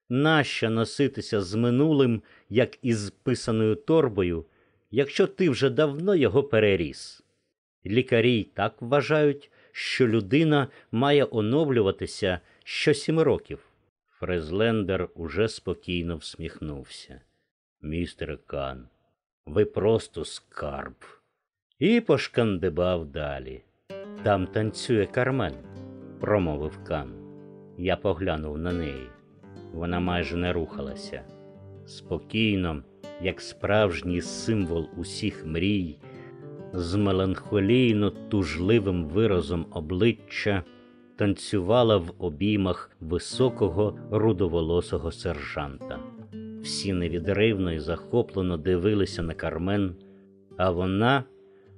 Нащо носитися з минулим, як із писаною торбою, якщо ти вже давно його переріс? Лікарі й так вважають, що людина має оновлюватися що сім років. Фрезлендер уже спокійно всміхнувся. Містер Кан, ви просто скарб. І пошкандибав далі. Там танцює Кармен, промовив Кан. Я поглянув на неї. Вона майже не рухалася. Спокійно, як справжній символ усіх мрій, з меланхолійно тужливим виразом обличчя танцювала в обіймах високого рудоволосого сержанта. Всі невідривно і захоплено дивилися на Кармен, а вона,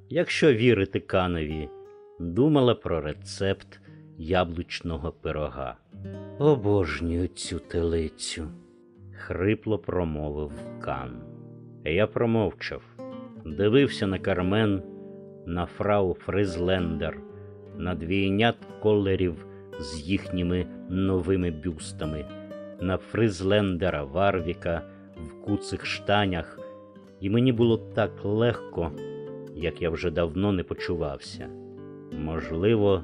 якщо вірити Канові, думала про рецепт яблучного пирога. Обожнюю цю телицю, хрипло промовив Кан. Я промовчав, дивився на Кармен, на фрау Фризлендер, на двійнят колерів з їхніми новими бюстами, на Фризлендера Варвіка в куцих штанях, і мені було так легко, як я вже давно не почувався. Можливо,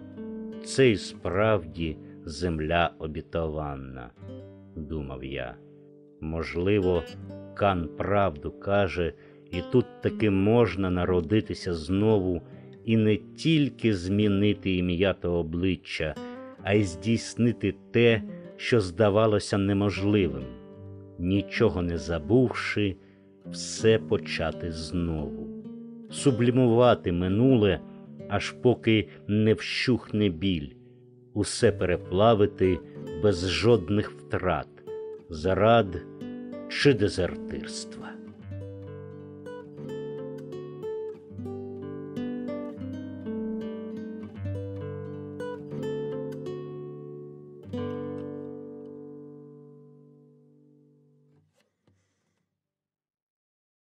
це й справді земля обітованна, думав я. Можливо, Кан правду каже, і тут таки можна народитися знову і не тільки змінити ім'я та обличчя, а й здійснити те, що здавалося неможливим, нічого не забувши, все почати знову, сублімувати минуле, аж поки не вщухне біль, усе переплавити без жодних втрат, зарад чи дезертирства.